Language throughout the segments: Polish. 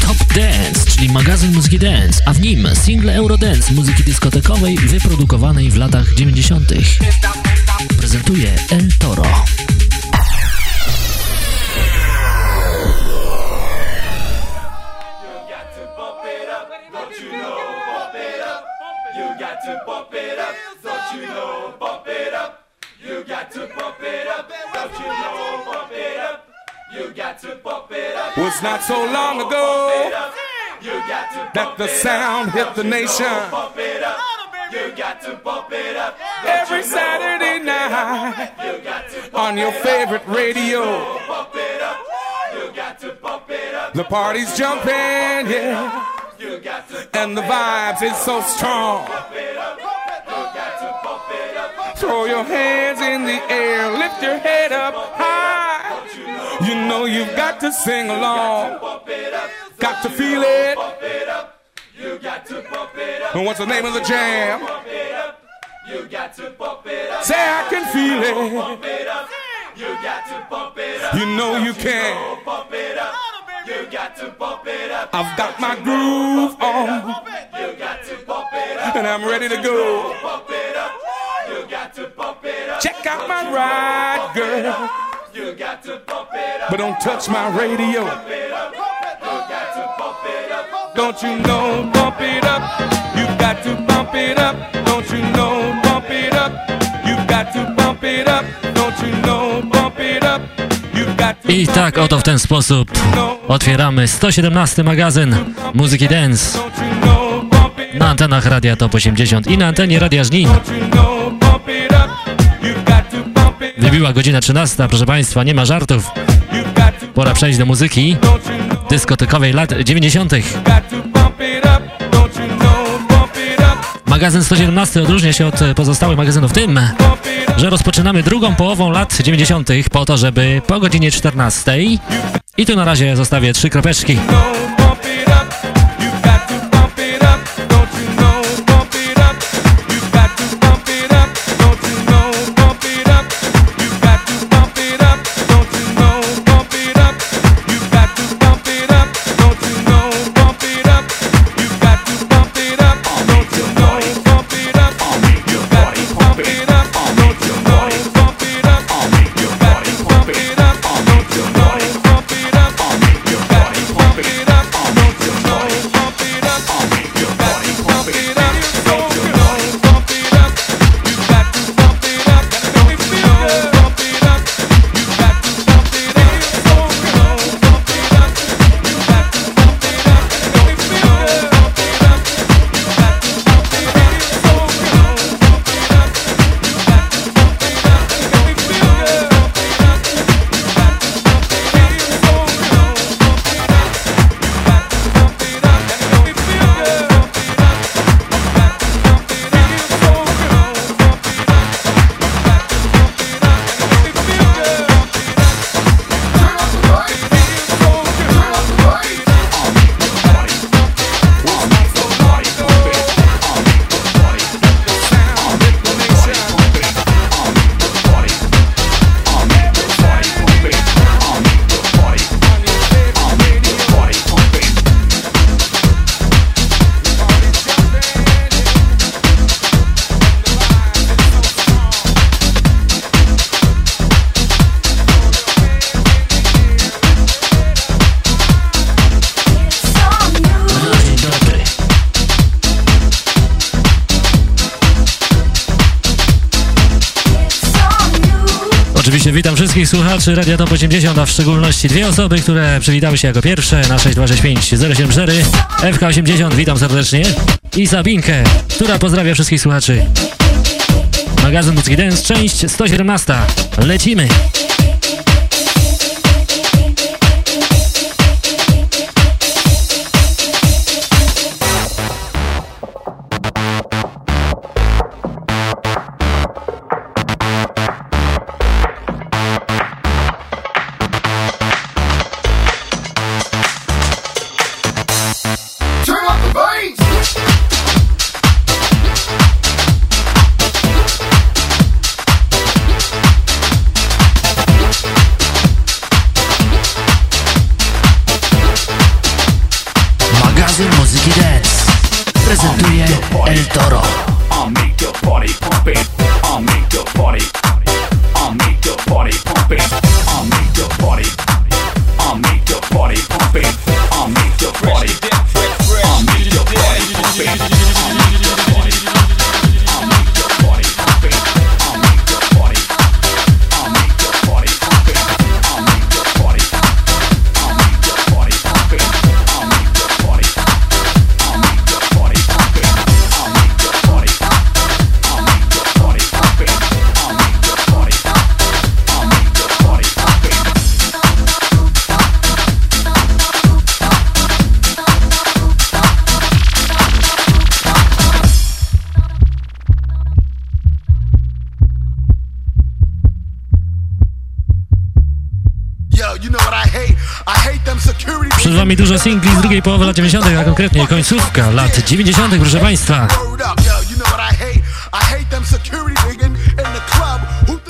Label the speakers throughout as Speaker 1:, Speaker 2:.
Speaker 1: Top Dance, czyli magazyn muzyki dance, a w nim single Eurodance muzyki dyskotekowej wyprodukowanej w latach 90. Prezentuje El Toro.
Speaker 2: Was not so long ago that the sound hit the nation. You got to bump it up every Saturday night on your favorite radio. The party's jumping, yeah. And the vibes is so strong. Throw your hands in the air, lift your head up high. You know you've got to sing along. Got to feel it. You got to pump it up. And what's the name of the jam? You got to pump it up. Say I can feel it. You got to pump it up. You know you can. Pump it up. You got to pump it up. I've got my groove on. You got to pump it up. And I'm ready to go. Pump it up. You got to pump it up. Check out my ride, girl. But don't touch my radio. Don't you know, bump it up. You got to bump it up. Don't you know, bump it up. You got to bump it up. Don't you know, bump it up.
Speaker 1: I tak oto w ten sposób otwieramy 117 magazyn muzyki dance na antenach Radia Top 80 i na antenie Radia Żnin. Wybiła godzina 13, proszę Państwa, nie ma żartów. Pora przejść do muzyki dyskotekowej lat 90. Magazyn 117 odróżnia się od pozostałych magazynów tym, że rozpoczynamy drugą połową lat 90. po to, żeby po godzinie 14 i tu na razie zostawię trzy kropeczki. Wszystkich słuchaczy Radia Top 80, a w szczególności dwie osoby, które przywitały się jako pierwsze na 6265 074 FK80, witam serdecznie i Sabinkę, która pozdrawia wszystkich słuchaczy. Magazyn Muzyki Dance, część 117. Lecimy!
Speaker 3: Singli z drugiej połowy lat 90., a konkretnie końcówka lat 90., proszę Państwa.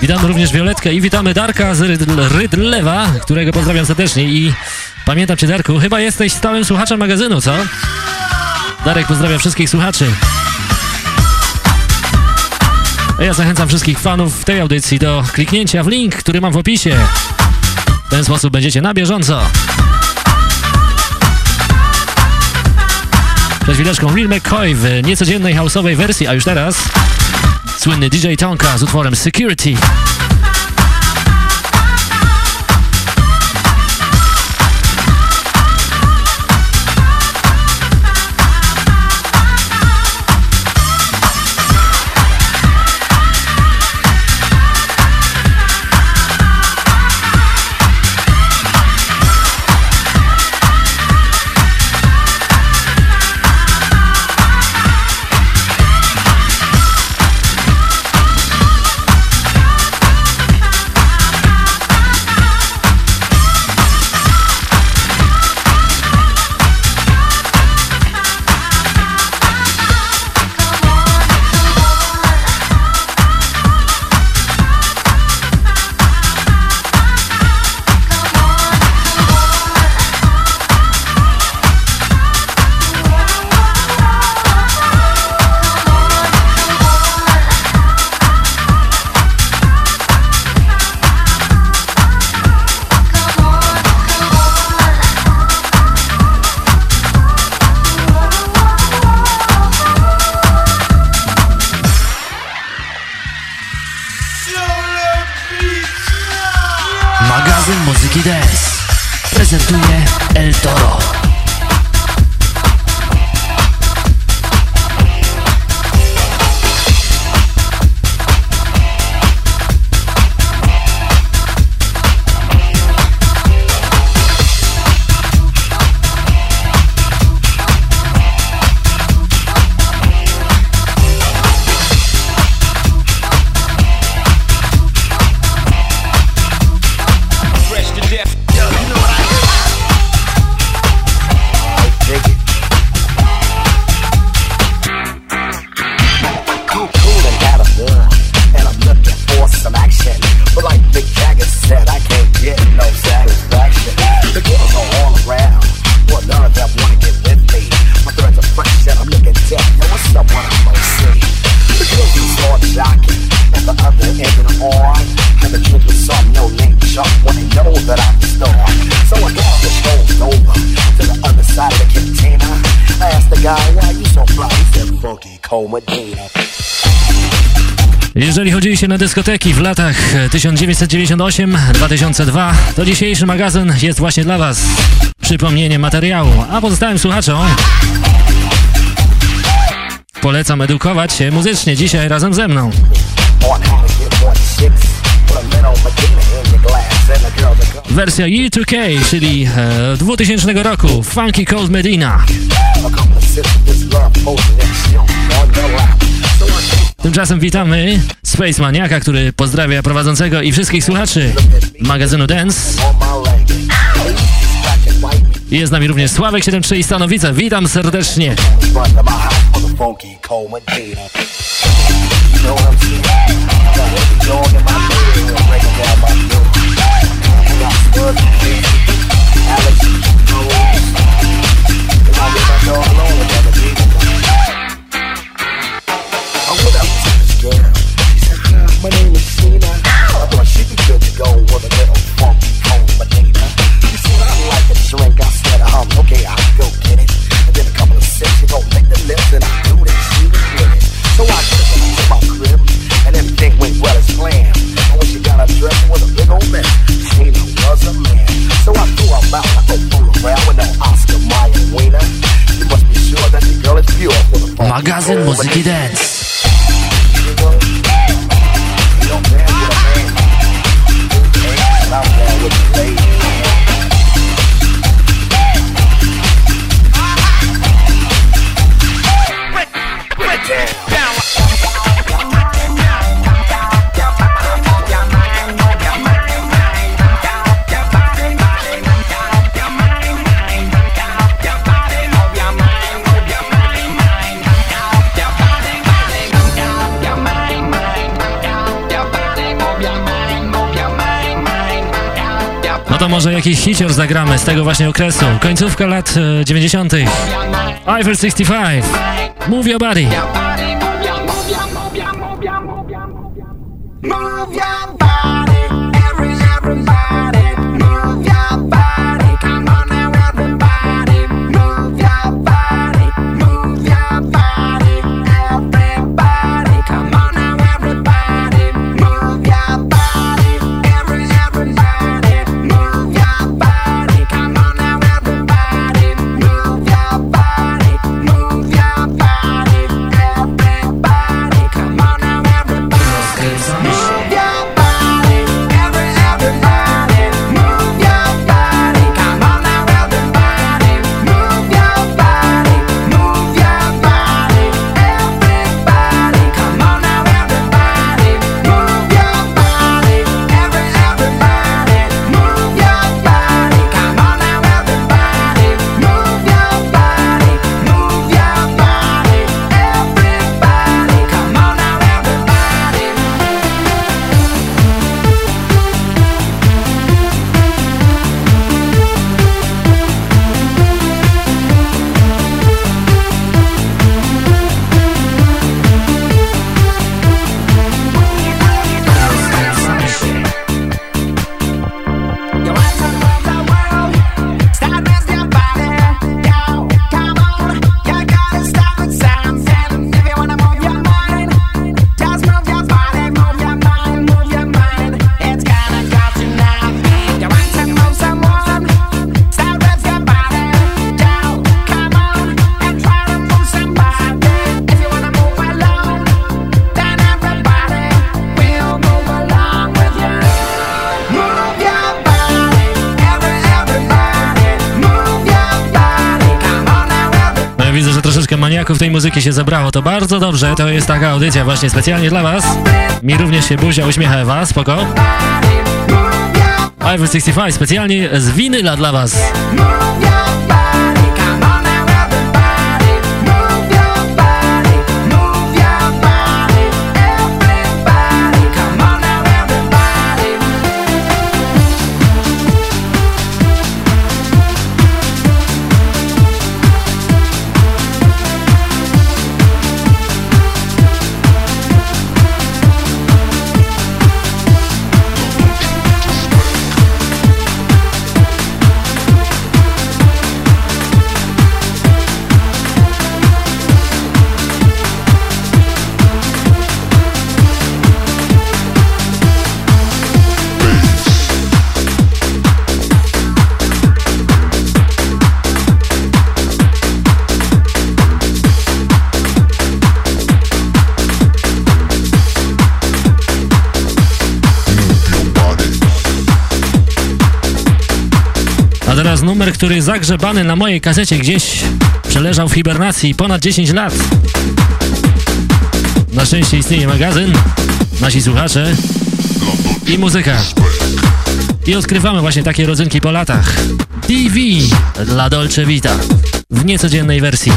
Speaker 3: Witamy również Violetkę i witamy Darka z Rydlewa, którego pozdrawiam serdecznie i pamiętam Cię Darku, chyba jesteś stałym słuchaczem magazynu, co? Darek pozdrawia wszystkich słuchaczy. A ja zachęcam wszystkich fanów tej audycji do kliknięcia w link, który mam w opisie. W ten sposób będziecie na bieżąco. Przed chwileczką Real McCoy w niecodziennej houseowej wersji, a już teraz słynny DJ Tonka z utworem Security. Na dyskoteki w latach 1998-2002, to dzisiejszy magazyn jest właśnie dla Was przypomnieniem materiału, a pozostałym słuchaczom polecam edukować się muzycznie dzisiaj razem ze mną. Wersja U2K, czyli e, 2000 roku, Funky Cold Medina. Tymczasem witamy Space Maniaka, który pozdrawia prowadzącego i wszystkich słuchaczy magazynu Dance. Jest z nami również Sławek 73 i Stanowica. Witam serdecznie.
Speaker 4: My name is Tina. I thought she was good to go with a little funky combinator. You see, I like a drink instead of hum. Okay, I'll go get it. And then a couple of sips, you gon' lick the lips, and I do that she was with it. So I took her to my crib, and everything went well as planned. She got a big old. Tina was a man. So I threw a around with an Oscar Mayer wiener. You be sure that Magazyn Muzyki Dance. down. To może jakiś hicior zagramy z tego właśnie okresu. Końcówka lat e, 90. Eiffel 65. Move your body. Move your body,
Speaker 1: maniaków tej muzyki się zebrało. To bardzo dobrze, to jest taka audycja właśnie specjalnie dla was. Mi również się buzia uśmiecha Ewa, spoko. Eiffel 65 specjalnie z winyla dla was. Teraz numer, który zagrzebany na mojej kasecie gdzieś przeleżał w hibernacji ponad 10 lat. Na szczęście istnieje magazyn, nasi słuchacze i muzyka. I odkrywamy właśnie takie rodzynki po latach. DV dla Dolce Vita w niecodziennej wersji.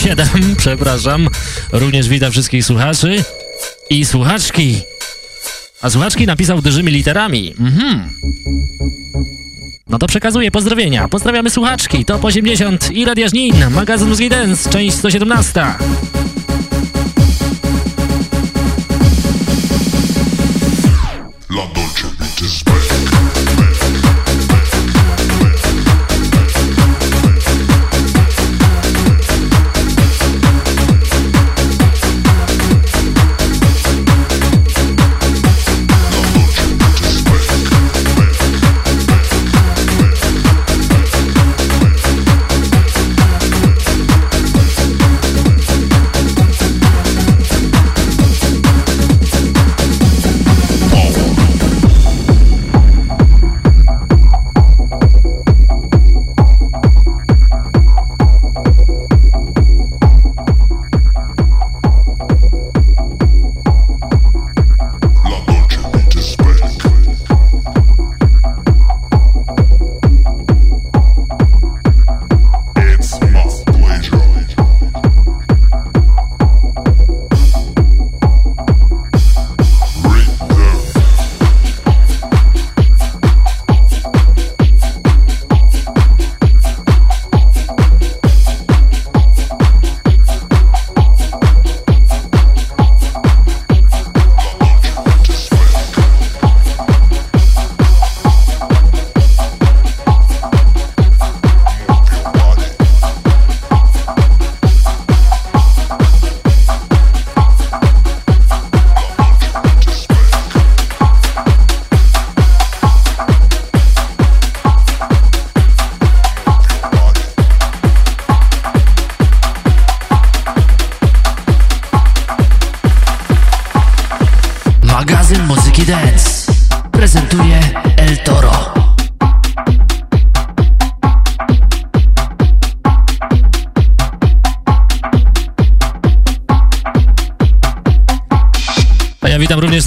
Speaker 1: 77, przepraszam, również witam wszystkich słuchaczy i słuchaczki. A słuchaczki napisał dużymi literami. Mhm. No to przekazuję pozdrowienia. Pozdrawiamy słuchaczki. Top 80 i Radia Żnin, magazyn Muzyki Dance, część 117.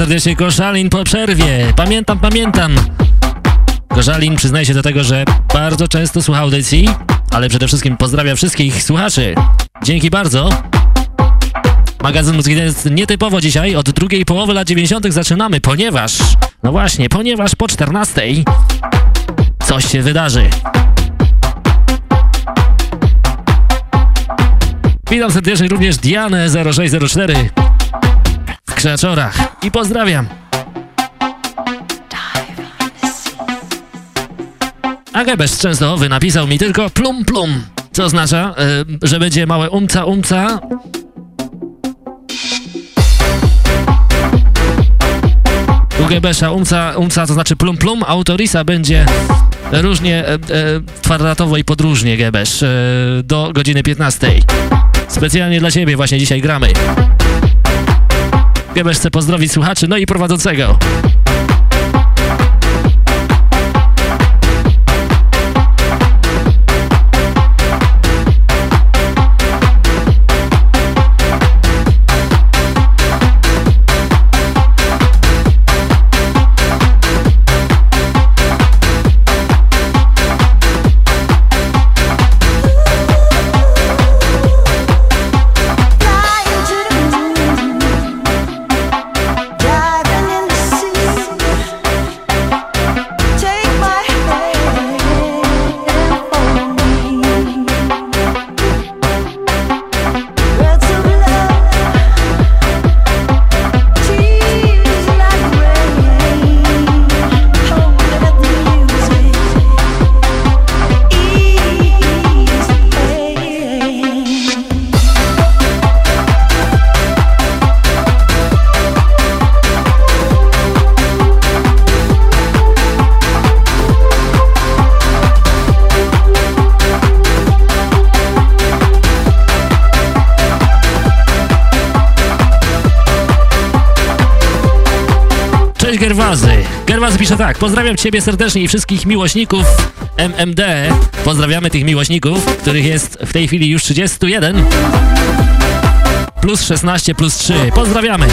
Speaker 1: serdecznie Koszalin po przerwie. Pamiętam, pamiętam. Koszalin przyznaje się do tego, że bardzo często słucha audycji, ale przede wszystkim pozdrawia wszystkich słuchaczy. Dzięki bardzo. Magazyn Muzyki jest nietypowo dzisiaj, od drugiej połowy lat 90. zaczynamy, ponieważ, no właśnie, ponieważ po 14 coś się wydarzy. Witam serdecznie również Dianę 0604 w Krzaczorach i pozdrawiam. Agebesz z Częstochowy napisał mi tylko plum plum, co oznacza, yy, że będzie małe umca umca. U Gebesza umca, umca to znaczy plum plum, autorisa będzie różnie, e, e, kwadratowo i podróżnie Gebesz, e, do godziny 15. Specjalnie dla Ciebie właśnie dzisiaj gramy. Gebesz chce pozdrowić słuchaczy, no i prowadzącego. Gerwazy pisze tak. Pozdrawiam Ciebie serdecznie i wszystkich miłośników MMD. Pozdrawiamy tych miłośników, których jest w tej chwili już 31. Plus 16, plus 3. Pozdrawiamy.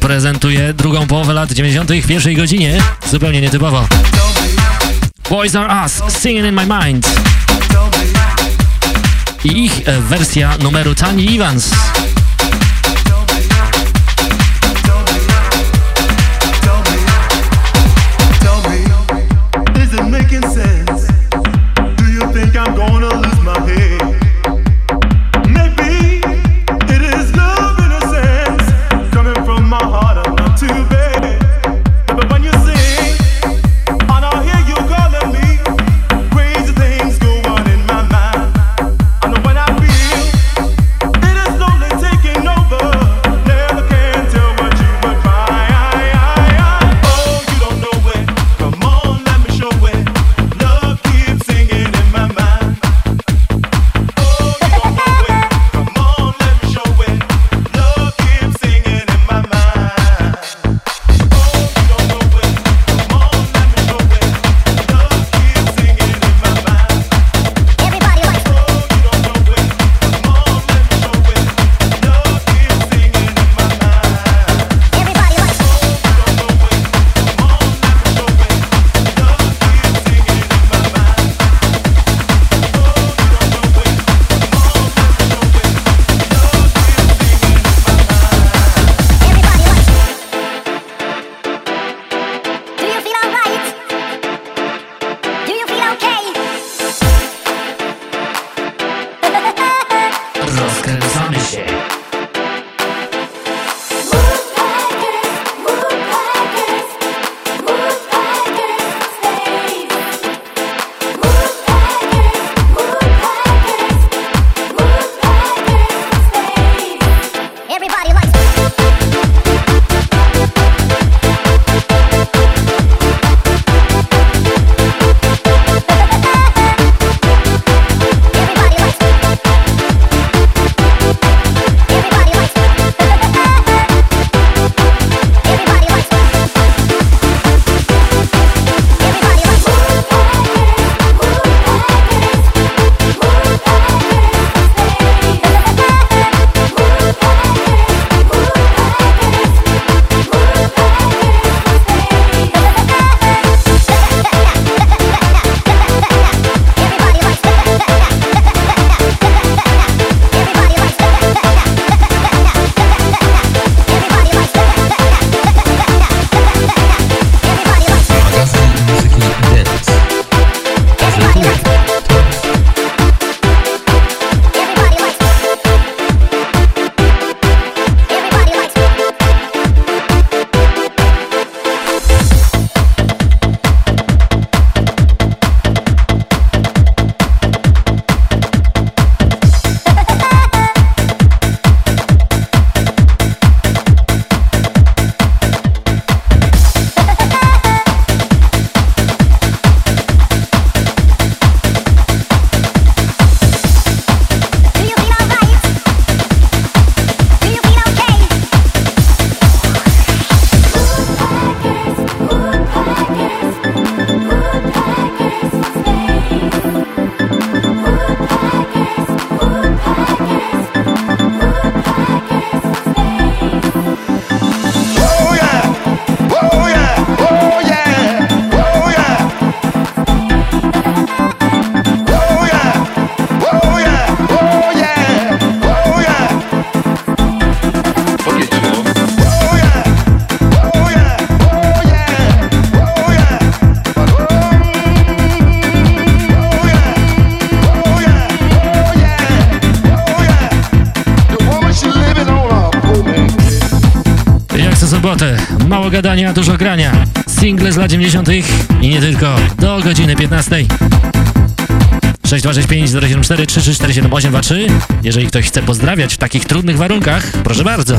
Speaker 5: Prezentuje drugą połowę lat 90. w pierwszej godzinie. Zupełnie nietypowo. Boys Are Us, Singing in My Mind. I ich e, wersja numeru Tani Evans.
Speaker 1: Mało gadania, dużo grania. Single z lat 90. i nie tylko. Do godziny 15. 6265 074 3347 823. Jeżeli ktoś chce pozdrawiać w takich trudnych warunkach, proszę bardzo.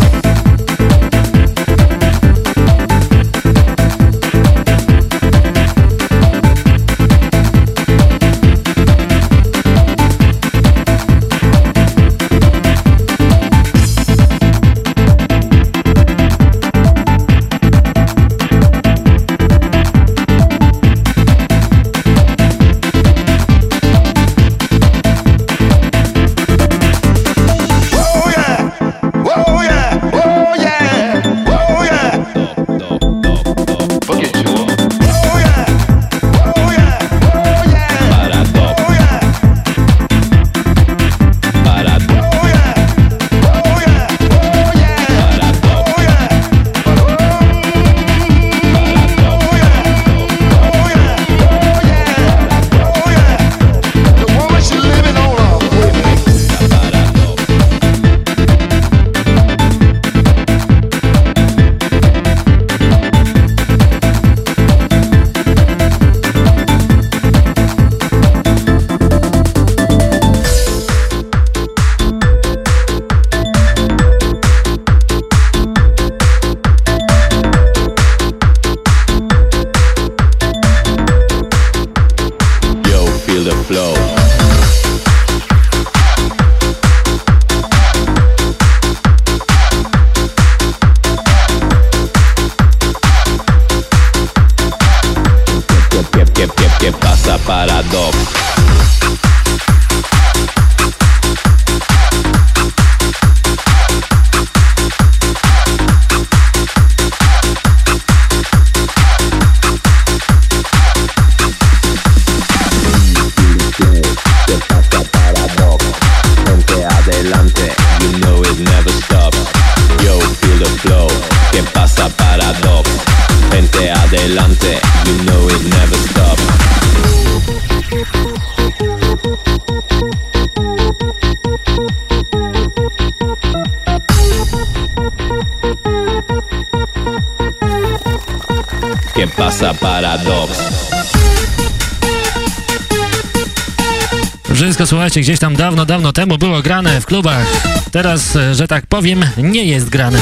Speaker 1: Słuchajcie, gdzieś tam dawno, dawno temu było grane w klubach. Teraz, e, że tak powiem, nie jest grane.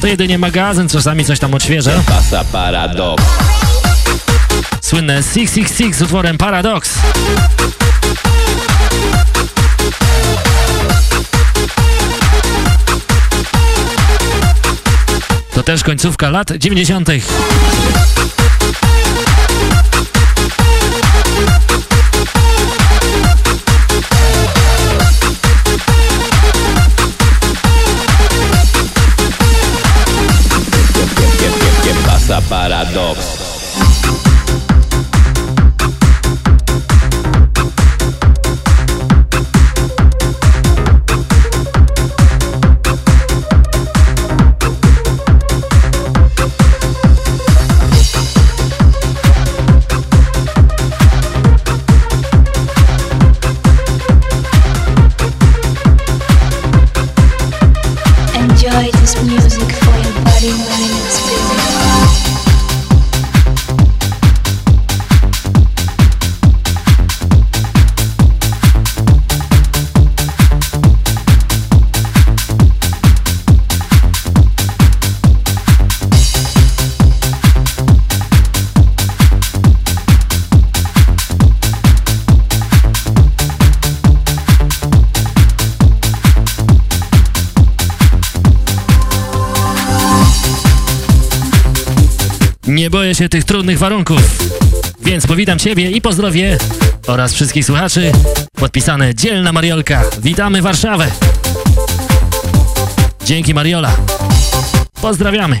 Speaker 1: To jedynie magazyn czasami coś tam odświeża. Słynne 666 z utworem Paradox. To też końcówka lat 90. warunków. Więc powitam Ciebie i pozdrowię oraz wszystkich słuchaczy. Podpisane Dzielna Mariolka. Witamy Warszawę. Dzięki Mariola. Pozdrawiamy.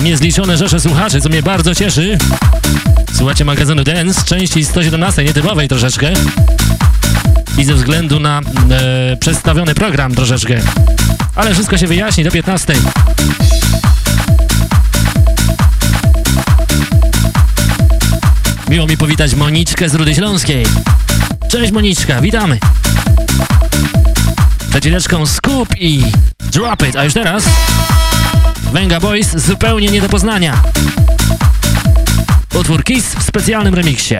Speaker 1: Niezliczone rzesze słuchaczy, co mnie bardzo cieszy. Słuchacie magazynu Dance, części 117, nietypowej troszeczkę. I ze względu na e, przedstawiony program troszeczkę. Ale wszystko się wyjaśni do 15. Miło mi powitać Moniczkę z Rudy Śląskiej. Cześć Moniczka, witamy. Przed chwileczką Scoop i Drop It, a już teraz Venga Boys zupełnie nie do poznania. Utwór Kiss w specjalnym remiksie.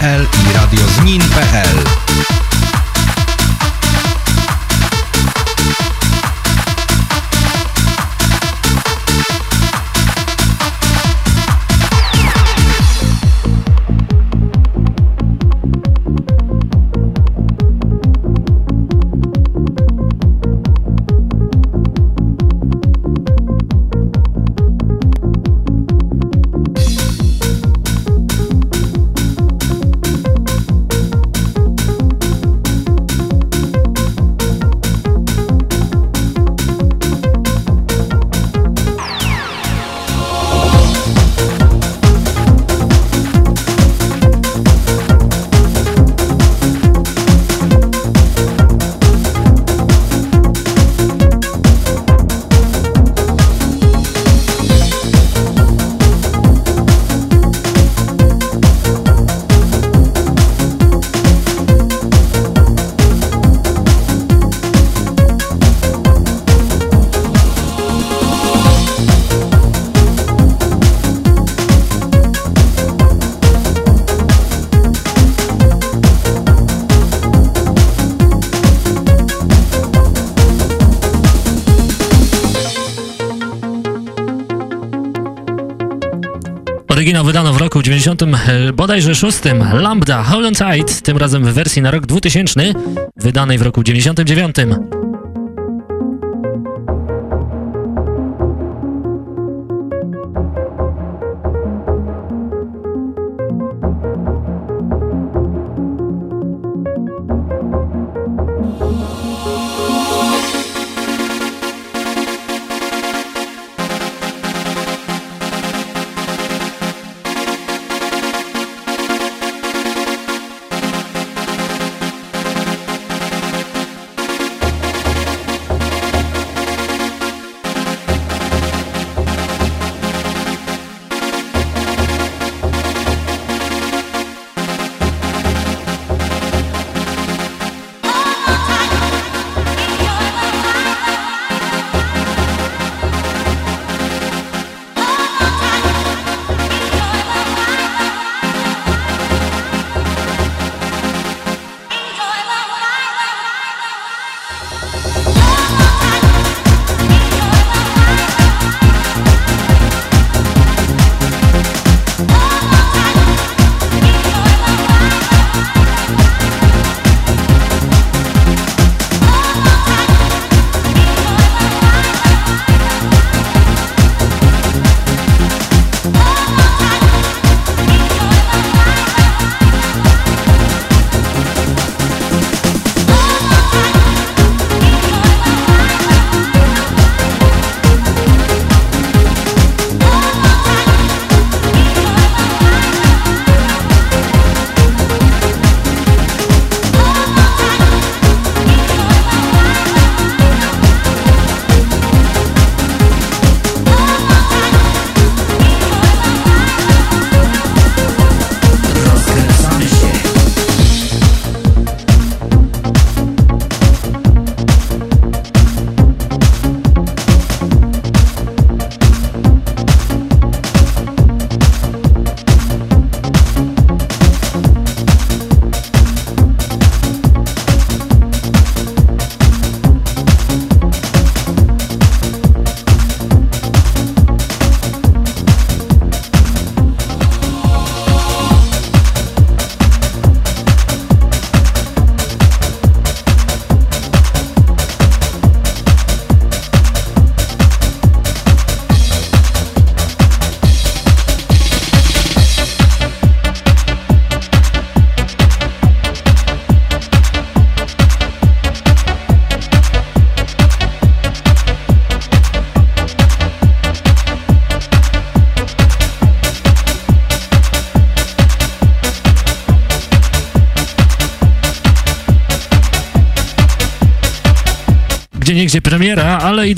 Speaker 1: L Roku 90, e, bodajże 6. Lambda on Tight, tym razem w wersji na rok 2000, wydanej w roku 99.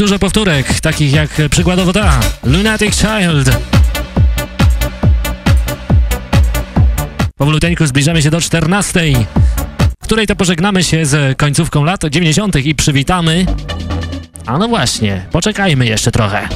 Speaker 1: dużo powtórek, takich jak przykładowo ta Lunatic Child. Powoluteńku zbliżamy się do 14, w której to pożegnamy się z końcówką lat 90. i przywitamy. A no właśnie, poczekajmy jeszcze trochę.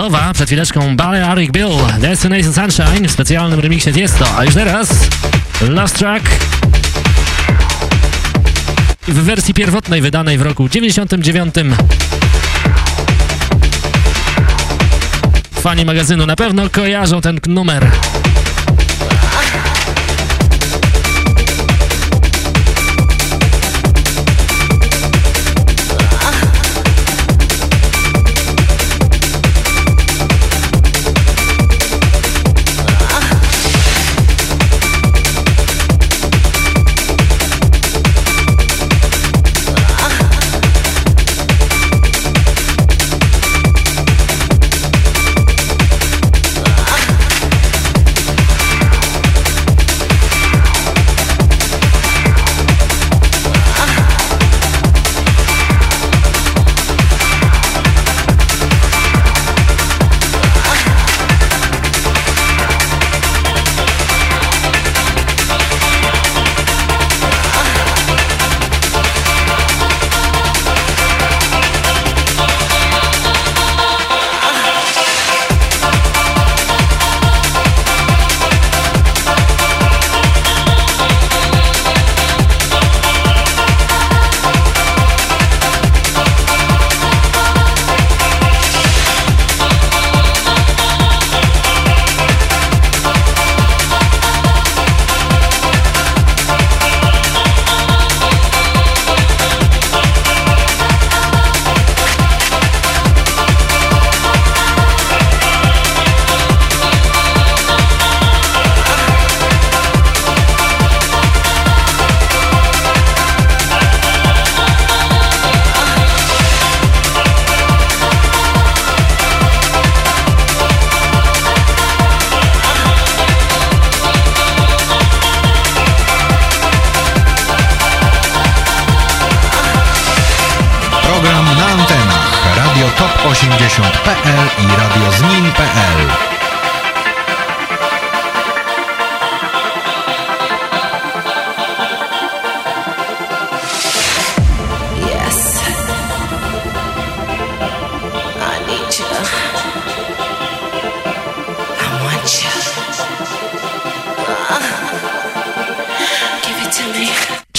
Speaker 1: Transowa. Przed chwileczką Balearic Bill, Destination Sunshine w specjalnym remiksie Tiesto. A już teraz Last Track w wersji pierwotnej wydanej w roku 99. Fani magazynu na pewno kojarzą ten numer.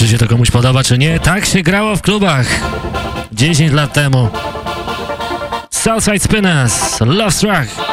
Speaker 1: Czy się to komuś podoba, czy nie? Tak się grało w klubach 10 lat temu. Southside Spinners, Love Struck.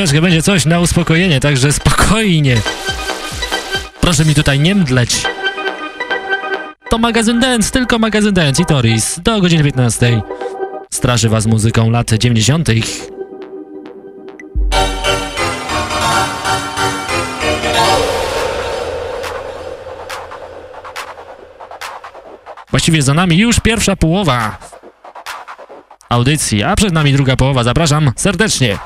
Speaker 1: Chwileczkę będzie coś na uspokojenie, także spokojnie. Proszę mi tutaj nie mdleć. To magazyn Dance, tylko magazyn Dance i Toris. Do godziny 15. Straszy was muzyką lat 90. Właściwie za nami już pierwsza połowa audycji, a przed nami druga połowa. Zapraszam serdecznie.